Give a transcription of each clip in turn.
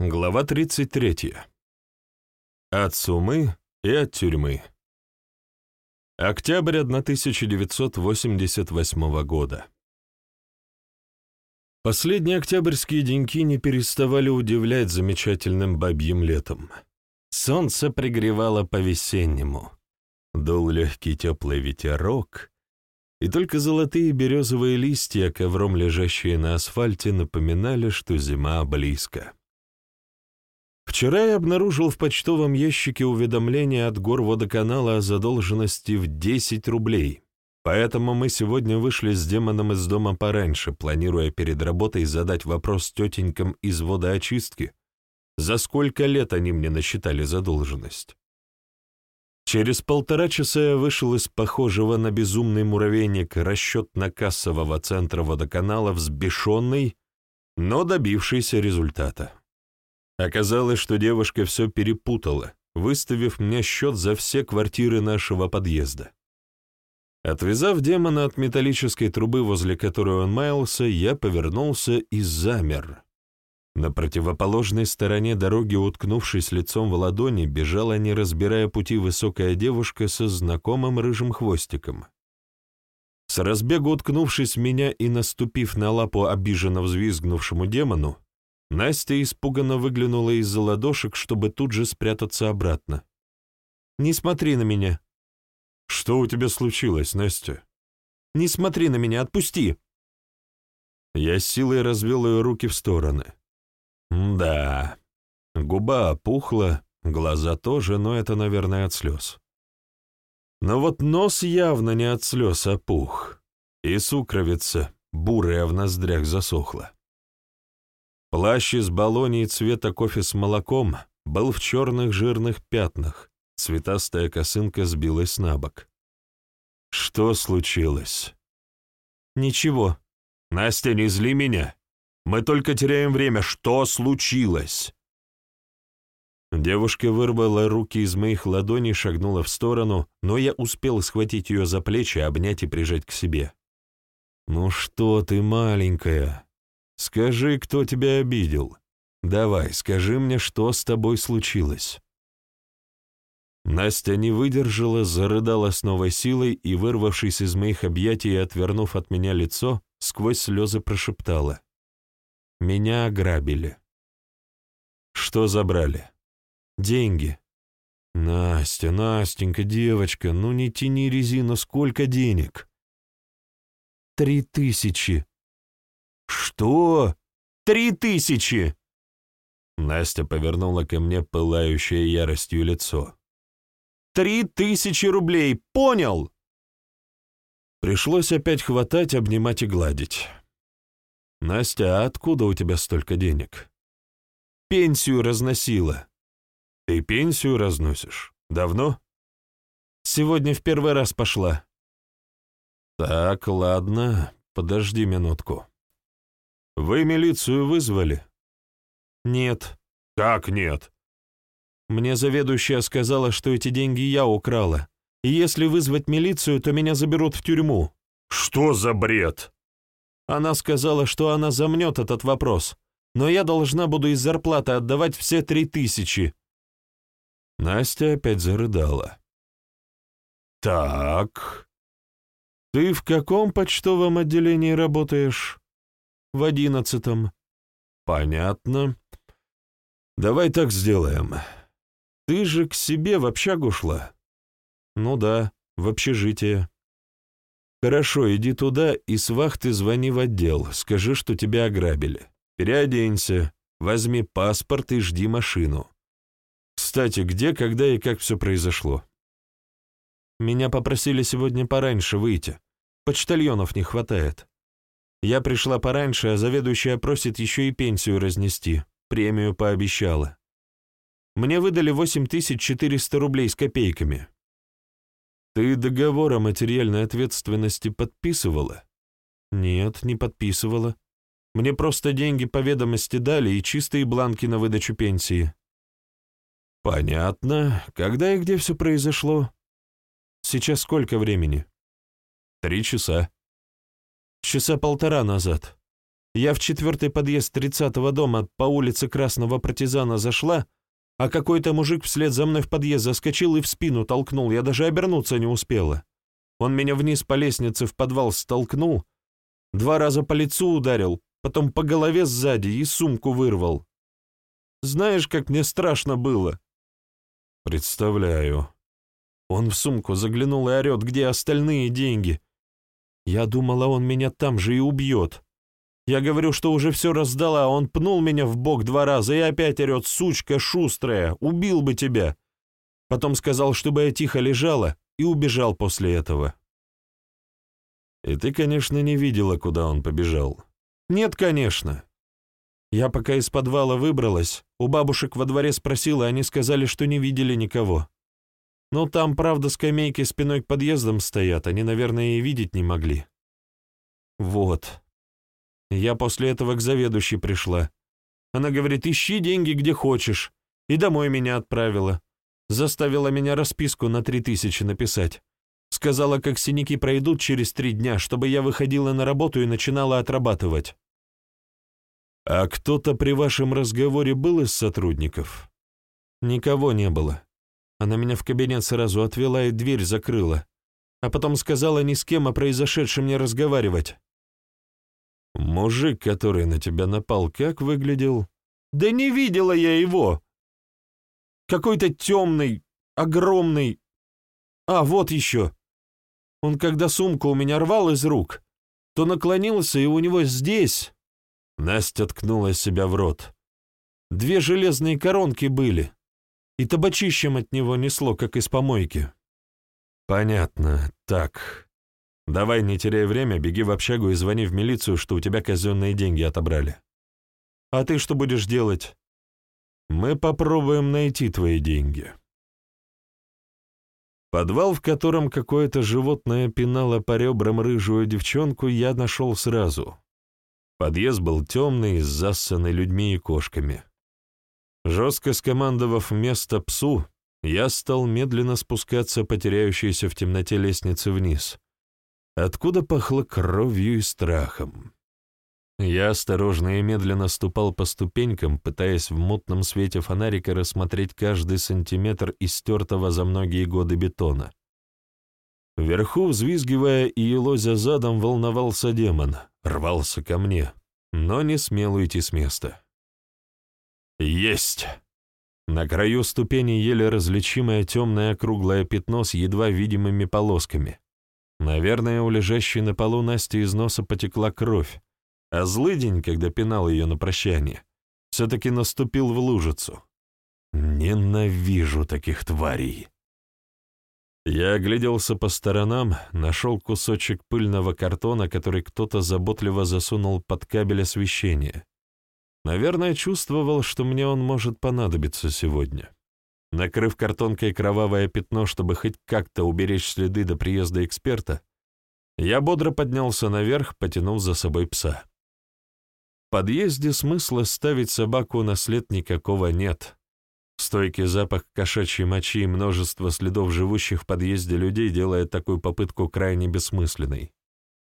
Глава 33. От сумы и от тюрьмы. Октябрь 1988 года. Последние октябрьские деньки не переставали удивлять замечательным бабьим летом. Солнце пригревало по-весеннему. Дул легкий теплый ветерок, и только золотые березовые листья, ковром лежащие на асфальте, напоминали, что зима близко. Вчера я обнаружил в почтовом ящике уведомление от горводоканала о задолженности в 10 рублей, поэтому мы сегодня вышли с демоном из дома пораньше, планируя перед работой задать вопрос тетенькам из водоочистки, за сколько лет они мне насчитали задолженность. Через полтора часа я вышел из похожего на безумный муравейник расчетно-кассового центра водоканала взбешенный, но добившийся результата. Оказалось, что девушка все перепутала, выставив мне счет за все квартиры нашего подъезда. Отвязав демона от металлической трубы, возле которой он маялся, я повернулся и замер. На противоположной стороне дороги, уткнувшись лицом в ладони, бежала, не разбирая пути, высокая девушка со знакомым рыжим хвостиком. С разбегу уткнувшись в меня и наступив на лапу обиженно взвизгнувшему демону, Настя испуганно выглянула из-за ладошек, чтобы тут же спрятаться обратно. «Не смотри на меня». «Что у тебя случилось, Настя?» «Не смотри на меня, отпусти!» Я силой развел ее руки в стороны. «Да, губа опухла, глаза тоже, но это, наверное, от слез. Но вот нос явно не от слез, а пух, и сукровица, бурая в ноздрях, засохла. Плащ из баллонии цвета кофе с молоком был в черных жирных пятнах, цветастая косынка сбилась на бок. Что случилось? Ничего. Настя, не зли меня. Мы только теряем время. Что случилось? Девушка вырвала руки из моих ладоней, шагнула в сторону, но я успел схватить ее за плечи, обнять и прижать к себе. «Ну что ты, маленькая?» Скажи, кто тебя обидел. Давай, скажи мне, что с тобой случилось». Настя не выдержала, зарыдала с новой силой и, вырвавшись из моих объятий и отвернув от меня лицо, сквозь слезы прошептала. «Меня ограбили». «Что забрали?» «Деньги». «Настя, Настенька, девочка, ну не тяни резину, сколько денег?» «Три тысячи», «Что? Три тысячи!» Настя повернула ко мне пылающее яростью лицо. «Три тысячи рублей! Понял!» Пришлось опять хватать, обнимать и гладить. «Настя, а откуда у тебя столько денег?» «Пенсию разносила». «Ты пенсию разносишь? Давно?» «Сегодня в первый раз пошла». «Так, ладно, подожди минутку». Вы милицию вызвали? Нет. Как нет? Мне заведующая сказала, что эти деньги я украла. И если вызвать милицию, то меня заберут в тюрьму. Что за бред? Она сказала, что она замнет этот вопрос, но я должна буду из зарплаты отдавать все три тысячи. Настя опять зарыдала. «Так, ты в каком почтовом отделении работаешь?» В одиннадцатом. Понятно. Давай так сделаем. Ты же к себе в общагу шла? Ну да, в общежитие. Хорошо, иди туда и с вахты звони в отдел, скажи, что тебя ограбили. Переоденься, возьми паспорт и жди машину. Кстати, где, когда и как все произошло? Меня попросили сегодня пораньше выйти. Почтальонов не хватает. Я пришла пораньше, а заведующая просит еще и пенсию разнести. Премию пообещала. Мне выдали 8400 рублей с копейками. Ты договор о материальной ответственности подписывала? Нет, не подписывала. Мне просто деньги по ведомости дали и чистые бланки на выдачу пенсии. Понятно. Когда и где все произошло? Сейчас сколько времени? Три часа. Часа полтора назад. Я в четвертый подъезд тридцатого дома по улице Красного Партизана зашла, а какой-то мужик вслед за мной в подъезд заскочил и в спину толкнул, я даже обернуться не успела. Он меня вниз по лестнице в подвал столкнул, два раза по лицу ударил, потом по голове сзади и сумку вырвал. Знаешь, как мне страшно было?» «Представляю». Он в сумку заглянул и орет, где остальные деньги. Я думала, он меня там же и убьет. Я говорю, что уже все раздала, он пнул меня в бок два раза и опять орет, сучка шустрая, убил бы тебя. Потом сказал, чтобы я тихо лежала, и убежал после этого. И ты, конечно, не видела, куда он побежал. Нет, конечно. Я пока из подвала выбралась, у бабушек во дворе спросила, они сказали, что не видели никого. Но там, правда, скамейки спиной к подъездам стоят, они, наверное, и видеть не могли. Вот. Я после этого к заведующей пришла. Она говорит, ищи деньги где хочешь. И домой меня отправила. Заставила меня расписку на три тысячи написать. Сказала, как синяки пройдут через три дня, чтобы я выходила на работу и начинала отрабатывать. «А кто-то при вашем разговоре был из сотрудников?» «Никого не было. Она меня в кабинет сразу отвела и дверь закрыла, а потом сказала ни с кем о произошедшем не разговаривать». «Мужик, который на тебя напал, как выглядел?» «Да не видела я его! Какой-то темный, огромный... А, вот еще!» Он когда сумку у меня рвал из рук, то наклонился, и у него здесь, Настя ткнула себя в рот. Две железные коронки были, и табачищем от него несло, как из помойки. Понятно. Так. Давай, не теряй время, беги в общагу и звони в милицию, что у тебя казенные деньги отобрали. А ты что будешь делать? Мы попробуем найти твои деньги. Подвал, в котором какое-то животное пинало по ребрам рыжую девчонку, я нашел сразу. Подъезд был темный, засанный людьми и кошками. Жестко скомандовав место псу, я стал медленно спускаться по теряющейся в темноте лестнице вниз, откуда пахло кровью и страхом. Я осторожно и медленно ступал по ступенькам, пытаясь в мутном свете фонарика рассмотреть каждый сантиметр истертого за многие годы бетона. Вверху, взвизгивая и елозя задом, волновался демон, рвался ко мне, но не смел уйти с места. «Есть!» На краю ступени еле различимое темное круглое пятно с едва видимыми полосками. Наверное, у лежащей на полу Насти из носа потекла кровь, а злый день, когда пинал ее на прощание, все-таки наступил в лужицу. Ненавижу таких тварей. Я огляделся по сторонам, нашел кусочек пыльного картона, который кто-то заботливо засунул под кабель освещения. Наверное, чувствовал, что мне он может понадобиться сегодня. Накрыв картонкой кровавое пятно, чтобы хоть как-то уберечь следы до приезда эксперта, я бодро поднялся наверх, потянув за собой пса. В подъезде смысла ставить собаку на след никакого нет. Стойкий запах кошачьей мочи и множество следов живущих в подъезде людей делает такую попытку крайне бессмысленной.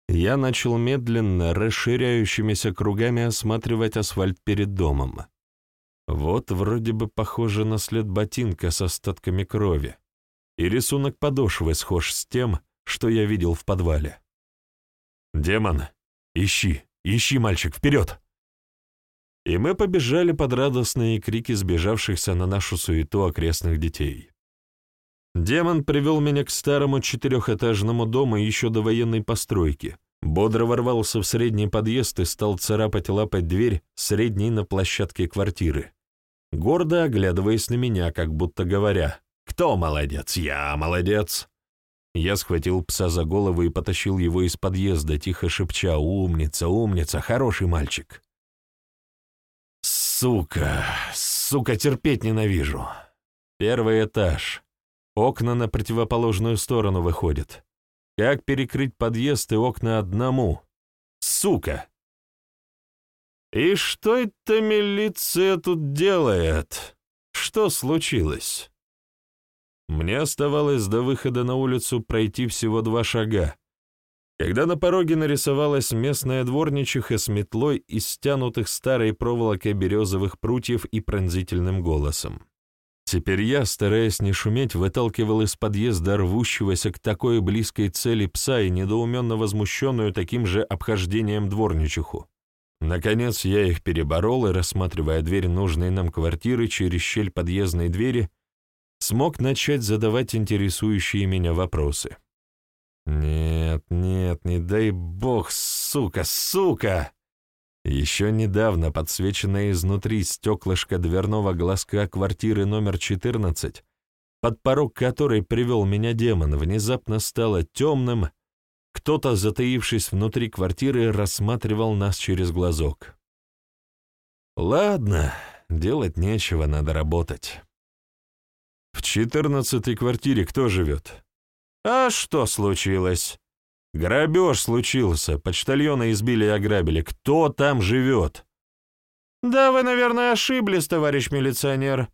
Я начал медленно, расширяющимися кругами осматривать асфальт перед домом. Вот вроде бы похоже на след ботинка с остатками крови, и рисунок подошвы схож с тем, что я видел в подвале. «Демон, ищи, ищи, мальчик, вперед!» и мы побежали под радостные крики сбежавшихся на нашу суету окрестных детей. Демон привел меня к старому четырехэтажному дому еще до военной постройки, бодро ворвался в средний подъезд и стал царапать лапать дверь средней на площадке квартиры, гордо оглядываясь на меня, как будто говоря «Кто молодец? Я молодец!» Я схватил пса за голову и потащил его из подъезда, тихо шепча «Умница, умница, хороший мальчик!» Сука, сука, терпеть ненавижу. Первый этаж. Окна на противоположную сторону выходят. Как перекрыть подъезд и окна одному? Сука! И что это милиция тут делает? Что случилось? Мне оставалось до выхода на улицу пройти всего два шага, когда на пороге нарисовалась местная дворничиха с метлой из стянутых старой проволокой березовых прутьев и пронзительным голосом. Теперь я, стараясь не шуметь, выталкивал из подъезда рвущегося к такой близкой цели пса и недоуменно возмущенную таким же обхождением дворничиху. Наконец я их переборол и, рассматривая дверь нужной нам квартиры через щель подъездной двери, смог начать задавать интересующие меня вопросы. «Нет, нет, не дай бог, сука, сука!» Еще недавно подсвеченное изнутри стеклышко дверного глазка квартиры номер 14, под порог которой привел меня демон, внезапно стало темным, кто-то, затаившись внутри квартиры, рассматривал нас через глазок. «Ладно, делать нечего, надо работать». «В четырнадцатой квартире кто живет?» «А что случилось?» «Грабеж случился, почтальона избили и ограбили. Кто там живет?» «Да вы, наверное, ошиблись, товарищ милиционер.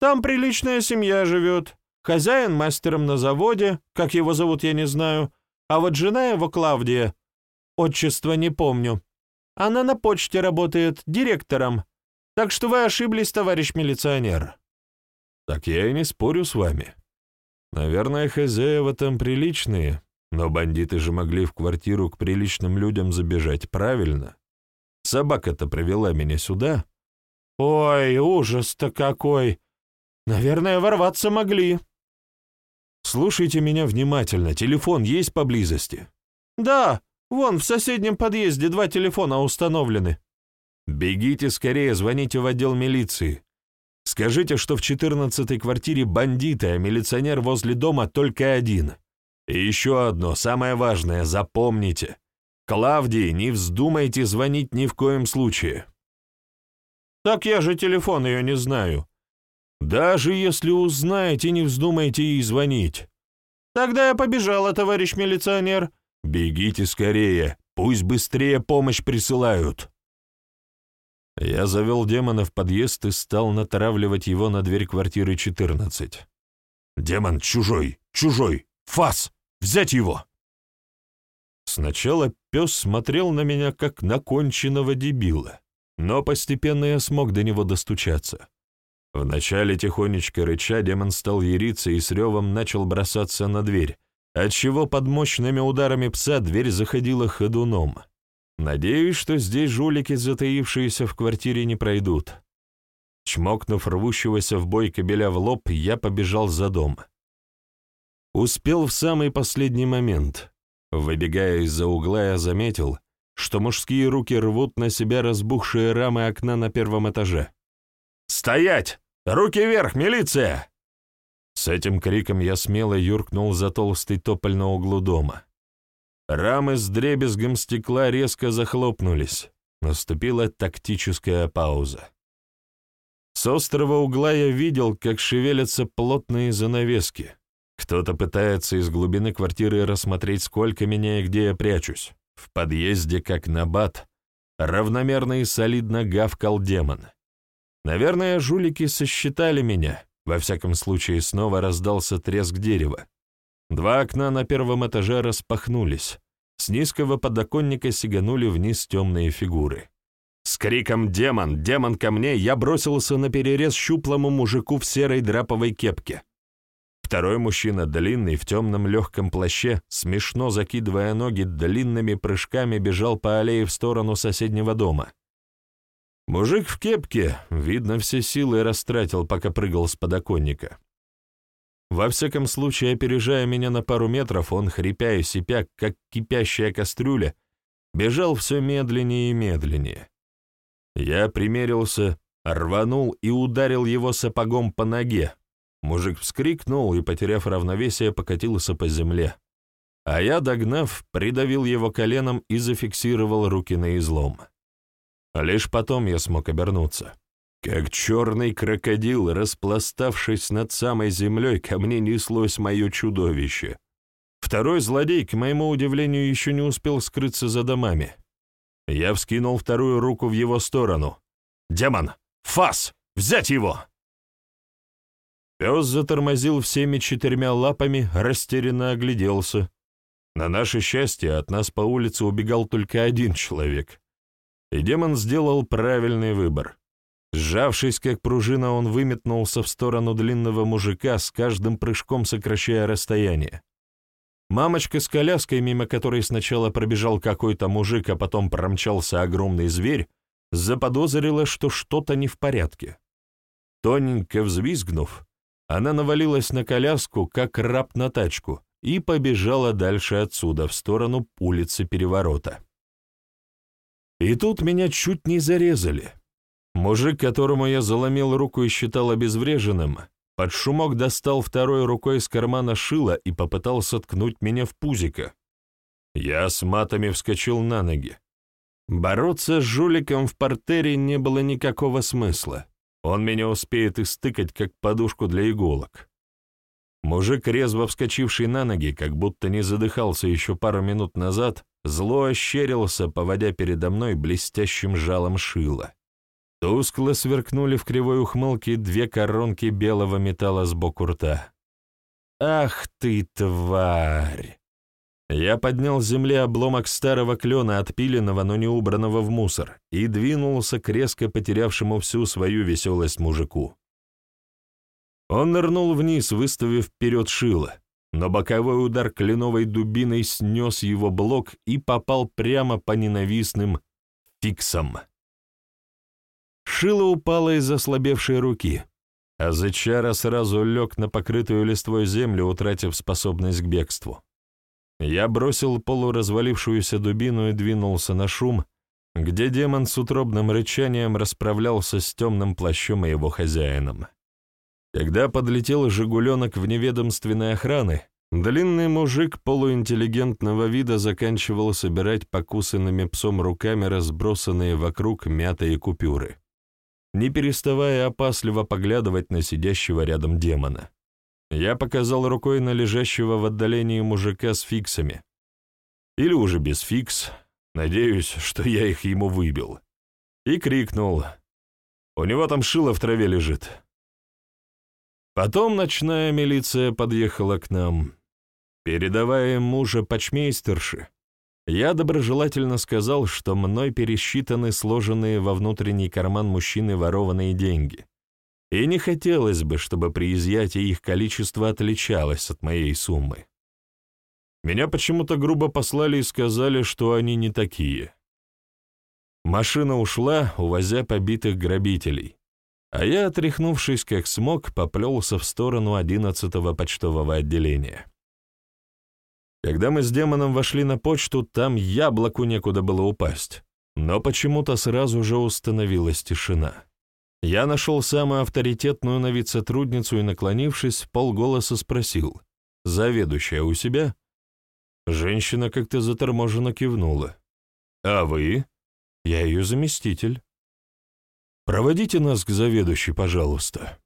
Там приличная семья живет. Хозяин мастером на заводе, как его зовут, я не знаю. А вот жена его, Клавдия, отчество не помню. Она на почте работает, директором. Так что вы ошиблись, товарищ милиционер». «Так я и не спорю с вами. Наверное, хозяева там приличные, но бандиты же могли в квартиру к приличным людям забежать, правильно? Собака-то привела меня сюда. Ой, ужас-то какой! Наверное, ворваться могли. Слушайте меня внимательно, телефон есть поблизости? Да, вон в соседнем подъезде два телефона установлены. Бегите скорее, звоните в отдел милиции. Скажите, что в четырнадцатой квартире бандиты, а милиционер возле дома только один. И еще одно, самое важное, запомните. Клавдии не вздумайте звонить ни в коем случае. Так я же телефон ее не знаю. Даже если узнаете, не вздумайте ей звонить. Тогда я побежала, товарищ милиционер. Бегите скорее, пусть быстрее помощь присылают. Я завел демона в подъезд и стал натравливать его на дверь квартиры 14. «Демон чужой! Чужой! Фас! Взять его!» Сначала пес смотрел на меня, как на конченного дебила, но постепенно я смог до него достучаться. Вначале тихонечко рыча демон стал яриться и с ревом начал бросаться на дверь, отчего под мощными ударами пса дверь заходила ходуном. Надеюсь, что здесь жулики, затаившиеся в квартире, не пройдут. Чмокнув рвущегося в бой кобеля в лоб, я побежал за дом. Успел в самый последний момент. Выбегая из-за угла, я заметил, что мужские руки рвут на себя разбухшие рамы окна на первом этаже. «Стоять! Руки вверх, милиция!» С этим криком я смело юркнул за толстый тополь на углу дома. Рамы с дребезгом стекла резко захлопнулись. Наступила тактическая пауза. С острого угла я видел, как шевелятся плотные занавески. Кто-то пытается из глубины квартиры рассмотреть, сколько меня и где я прячусь. В подъезде, как набат, равномерно и солидно гавкал демон. Наверное, жулики сосчитали меня. Во всяком случае, снова раздался треск дерева. Два окна на первом этаже распахнулись. С низкого подоконника сиганули вниз темные фигуры. С криком «Демон! Демон ко мне!» я бросился на перерез щуплому мужику в серой драповой кепке. Второй мужчина, длинный, в темном легком плаще, смешно закидывая ноги, длинными прыжками бежал по аллее в сторону соседнего дома. Мужик в кепке, видно, все силы растратил, пока прыгал с подоконника. Во всяком случае, опережая меня на пару метров, он, хрипя и сипя, как кипящая кастрюля, бежал все медленнее и медленнее. Я примерился, рванул и ударил его сапогом по ноге. Мужик вскрикнул и, потеряв равновесие, покатился по земле. А я, догнав, придавил его коленом и зафиксировал руки на излом. Лишь потом я смог обернуться. Как черный крокодил, распластавшись над самой землей, ко мне неслось мое чудовище. Второй злодей, к моему удивлению, еще не успел скрыться за домами. Я вскинул вторую руку в его сторону. «Демон! Фас! Взять его!» Пес затормозил всеми четырьмя лапами, растерянно огляделся. На наше счастье, от нас по улице убегал только один человек. И демон сделал правильный выбор. Сжавшись как пружина, он выметнулся в сторону длинного мужика, с каждым прыжком сокращая расстояние. Мамочка с коляской, мимо которой сначала пробежал какой-то мужик, а потом промчался огромный зверь, заподозрила, что что-то не в порядке. Тоненько взвизгнув, она навалилась на коляску, как раб на тачку, и побежала дальше отсюда, в сторону улицы Переворота. И тут меня чуть не зарезали. Мужик, которому я заломил руку и считал обезвреженным, под шумок достал второй рукой из кармана шила и попытался ткнуть меня в пузико. Я с матами вскочил на ноги. Бороться с жуликом в портере не было никакого смысла. Он меня успеет истыкать, как подушку для иголок. Мужик, резво вскочивший на ноги, как будто не задыхался еще пару минут назад, зло ощерился, поводя передо мной блестящим жалом шила. Тускло сверкнули в кривой ухмылке две коронки белого металла сбоку рта. «Ах ты, тварь!» Я поднял с земли обломок старого клена, отпиленного, но не убранного в мусор, и двинулся к резко потерявшему всю свою веселость мужику. Он нырнул вниз, выставив вперед шило, но боковой удар кленовой дубиной снес его блок и попал прямо по ненавистным фиксам. Шило упало из ослабевшей руки, а зачара сразу лег на покрытую листвой землю, утратив способность к бегству. Я бросил полуразвалившуюся дубину и двинулся на шум, где демон с утробным рычанием расправлялся с темным плащом и его хозяином. Когда подлетел «Жигуленок» вневедомственной охраны, длинный мужик полуинтеллигентного вида заканчивал собирать покусанными псом руками разбросанные вокруг мятые купюры, не переставая опасливо поглядывать на сидящего рядом демона. Я показал рукой на лежащего в отдалении мужика с фиксами. Или уже без фикс, надеюсь, что я их ему выбил. И крикнул. «У него там шило в траве лежит». Потом ночная милиция подъехала к нам. Передавая мужа почмейстерши, я доброжелательно сказал, что мной пересчитаны сложенные во внутренний карман мужчины ворованные деньги, и не хотелось бы, чтобы при изъятии их количество отличалось от моей суммы. Меня почему-то грубо послали и сказали, что они не такие. Машина ушла, увозя побитых грабителей. А я, отряхнувшись как смог, поплелся в сторону одиннадцатого почтового отделения. Когда мы с демоном вошли на почту, там яблоку некуда было упасть, но почему-то сразу же установилась тишина. Я нашел самую авторитетную на вид сотрудницу и, наклонившись, полголоса спросил, «Заведующая у себя?» Женщина как-то заторможенно кивнула. «А вы?» «Я ее заместитель». «Проводите нас к заведующей, пожалуйста».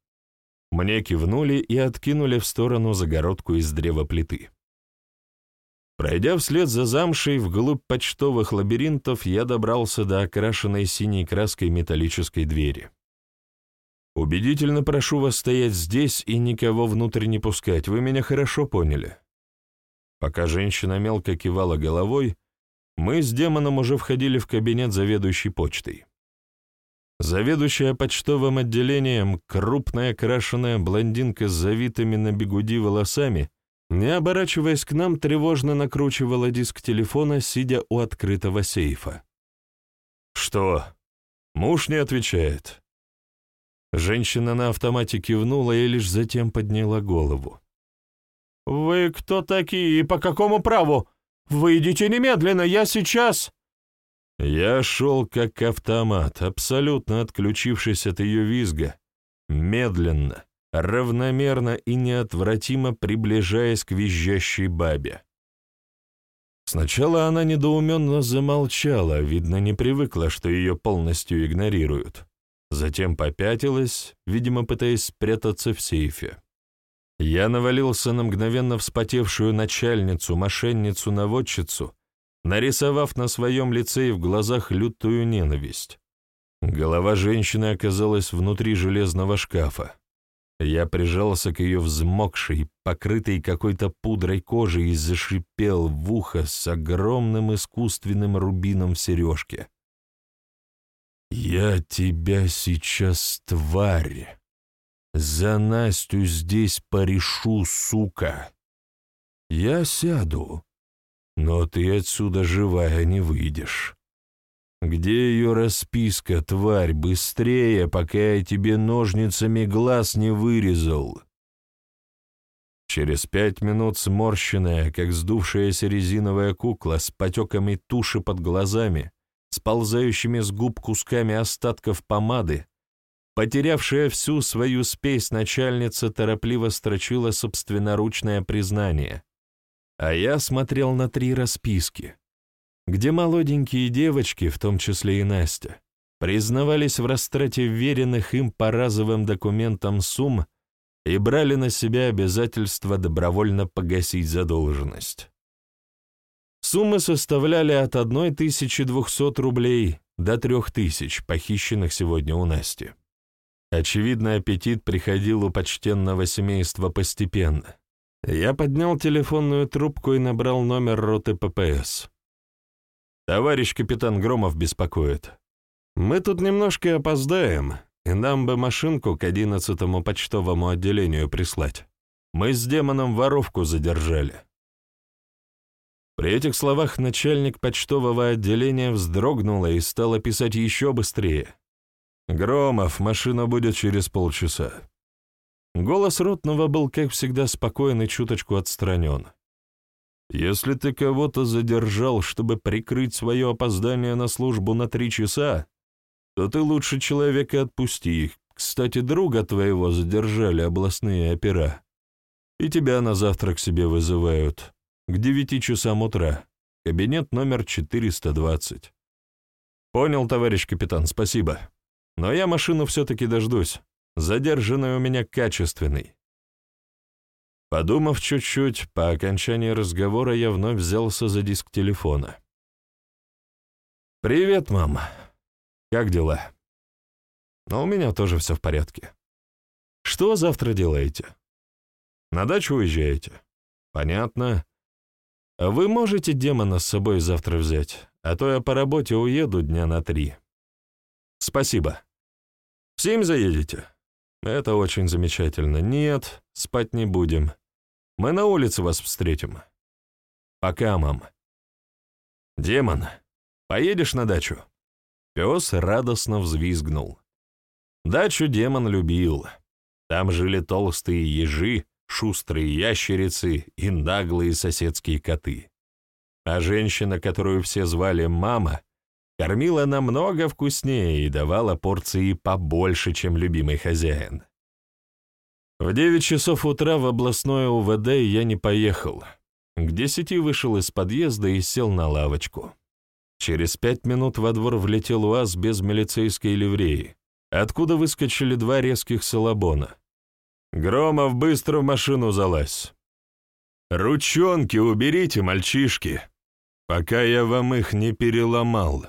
Мне кивнули и откинули в сторону загородку из древа плиты. Пройдя вслед за замшей вглубь почтовых лабиринтов, я добрался до окрашенной синей краской металлической двери. «Убедительно прошу вас стоять здесь и никого внутрь не пускать, вы меня хорошо поняли». Пока женщина мелко кивала головой, мы с демоном уже входили в кабинет заведующей почтой. Заведующая почтовым отделением, крупная крашеная блондинка с завитыми на бегуди волосами, не оборачиваясь к нам, тревожно накручивала диск телефона, сидя у открытого сейфа. «Что? Муж не отвечает». Женщина на автомате кивнула и лишь затем подняла голову. «Вы кто такие и по какому праву? Выйдите немедленно, я сейчас...» Я шел как автомат, абсолютно отключившись от ее визга, медленно, равномерно и неотвратимо приближаясь к визжащей бабе. Сначала она недоуменно замолчала, видно, не привыкла, что ее полностью игнорируют. Затем попятилась, видимо, пытаясь спрятаться в сейфе. Я навалился на мгновенно вспотевшую начальницу, мошенницу-наводчицу, нарисовав на своем лице и в глазах лютую ненависть. Голова женщины оказалась внутри железного шкафа. Я прижался к ее взмокшей, покрытой какой-то пудрой кожи и зашипел в ухо с огромным искусственным рубином в сережке. «Я тебя сейчас, тварь! За Настю здесь порешу, сука! Я сяду, но ты отсюда живая не выйдешь. Где ее расписка, тварь, быстрее, пока я тебе ножницами глаз не вырезал?» Через пять минут сморщенная, как сдувшаяся резиновая кукла с потеками туши под глазами, сползающими с губ кусками остатков помады, потерявшая всю свою спесь начальница торопливо строчила собственноручное признание. А я смотрел на три расписки, где молоденькие девочки, в том числе и Настя, признавались в растрате веренных им по разовым документам сумм и брали на себя обязательство добровольно погасить задолженность. Суммы составляли от 1200 рублей до 3000, похищенных сегодня у Насти. Очевидно, аппетит приходил у почтенного семейства постепенно. Я поднял телефонную трубку и набрал номер роты ППС. «Товарищ капитан Громов беспокоит. Мы тут немножко опоздаем, и нам бы машинку к одиннадцатому почтовому отделению прислать. Мы с демоном воровку задержали». При этих словах начальник почтового отделения вздрогнула и стала писать еще быстрее. «Громов, машина будет через полчаса». Голос Ротного был, как всегда, спокоен и чуточку отстранен. «Если ты кого-то задержал, чтобы прикрыть свое опоздание на службу на три часа, то ты лучше человека отпусти их. Кстати, друга твоего задержали областные опера. И тебя на завтра к себе вызывают к девяти часам утра. Кабинет номер 420. Понял, товарищ капитан, спасибо. Но я машину все-таки дождусь. Задержанный у меня качественный. Подумав чуть-чуть, по окончании разговора я вновь взялся за диск телефона. «Привет, мама. Как дела?» «Ну, у меня тоже все в порядке. Что завтра делаете?» «На дачу уезжаете?» «Понятно. «Вы можете демона с собой завтра взять, а то я по работе уеду дня на три». «Спасибо. В семь заедете?» «Это очень замечательно. Нет, спать не будем. Мы на улице вас встретим». «Пока, мам». «Демон, поедешь на дачу?» Пес радостно взвизгнул. Дачу демон любил. Там жили толстые ежи, шустрые ящерицы и наглые соседские коты. А женщина, которую все звали мама, кормила намного вкуснее и давала порции побольше, чем любимый хозяин. В девять часов утра в областное УВД я не поехал. К десяти вышел из подъезда и сел на лавочку. Через пять минут во двор влетел УАЗ без милицейской ливреи, откуда выскочили два резких салабона. Громов, быстро в машину залазь. Ручонки уберите, мальчишки, пока я вам их не переломал.